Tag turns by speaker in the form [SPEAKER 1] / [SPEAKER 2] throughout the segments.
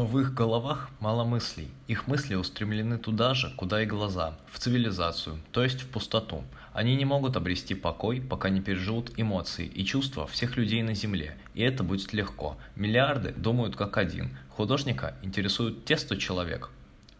[SPEAKER 1] Но в их головах мало мыслей. Их мысли устремлены туда же, куда и глаза, в цивилизацию, то есть в пустоту. Они не могут обрести покой, пока не переживут эмоции и чувства всех людей на Земле. И это будет легко. Миллиарды думают как один. Художника интересует те 100 человек,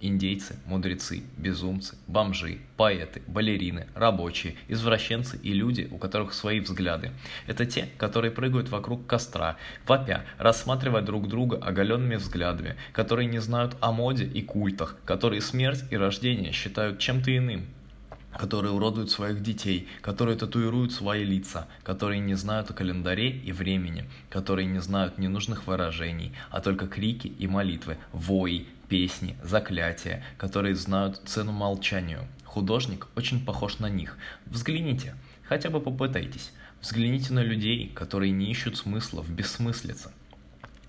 [SPEAKER 1] Индейцы, мудрецы, безумцы, бомжи, поэты, балерины, рабочие, извращенцы и люди, у которых свои взгляды. Это те, которые прыгают вокруг костра, вопя, рассматривая друг друга оголенными взглядами, которые не знают о моде и культах, которые смерть и рождение считают чем-то иным, которые уродуют своих детей, которые татуируют свои лица, которые не знают о календаре и времени, которые не знают ненужных выражений, а только крики и молитвы, вои, песни, заклятия, которые знают цену молчанию. Художник очень похож на них. Взгляните, хотя бы попытайтесь. Взгляните на людей, которые не ищут смысла в бессмыслице.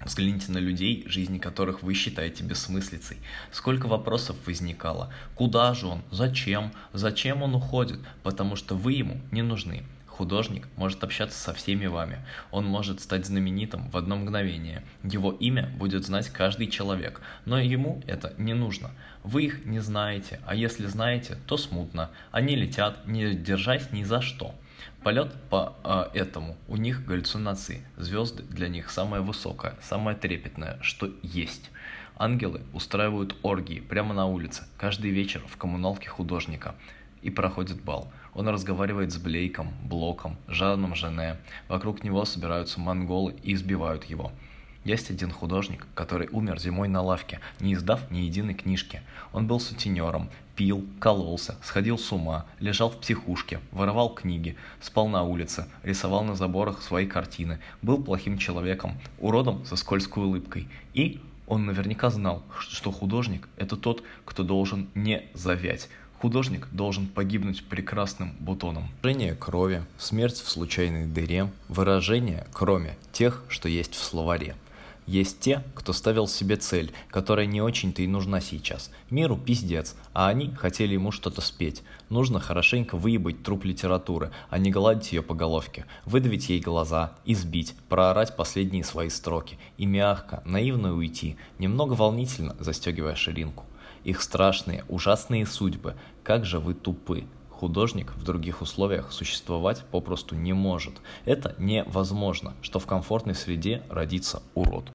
[SPEAKER 1] Взгляните на людей, жизни которых вы считаете бессмыслицей. Сколько вопросов возникало. Куда же он? Зачем? Зачем он уходит? Потому что вы ему не нужны. Художник может общаться со всеми вами. Он может стать знаменитым в одно мгновение. Его имя будет знать каждый человек, но ему это не нужно. Вы их не знаете, а если знаете, то смутно. Они летят, не держась ни за что. Полет по э, этому, у них галлюцинации. Звезды для них самое высокое, самое трепетное, что есть. Ангелы устраивают оргии прямо на улице, каждый вечер в коммуналке художника. И проходит бал. Он разговаривает с Блейком, Блоком, Жаном Жене. Вокруг него собираются монголы и избивают его. Есть один художник, который умер зимой на лавке, не издав ни единой книжки. Он был сутенером, пил, кололся, сходил с ума, лежал в психушке, воровал книги, спал на улице, рисовал на заборах свои картины, был плохим человеком, уродом со скользкой улыбкой. И он наверняка знал, что художник – это тот, кто должен не завять, Художник должен погибнуть прекрасным бутоном. Выражение крови, смерть в случайной дыре, выражение, кроме тех, что есть в словаре. Есть те, кто ставил себе цель, которая не очень-то и нужна сейчас. Миру пиздец, а они хотели ему что-то спеть. Нужно хорошенько выебать труп литературы, а не гладить ее по головке, выдавить ей глаза, избить, проорать последние свои строки и мягко, наивно уйти, немного волнительно застегивая ширинку их страшные, ужасные судьбы. Как же вы тупы. Художник в других условиях существовать попросту не может. Это невозможно, что в комфортной среде родится урод.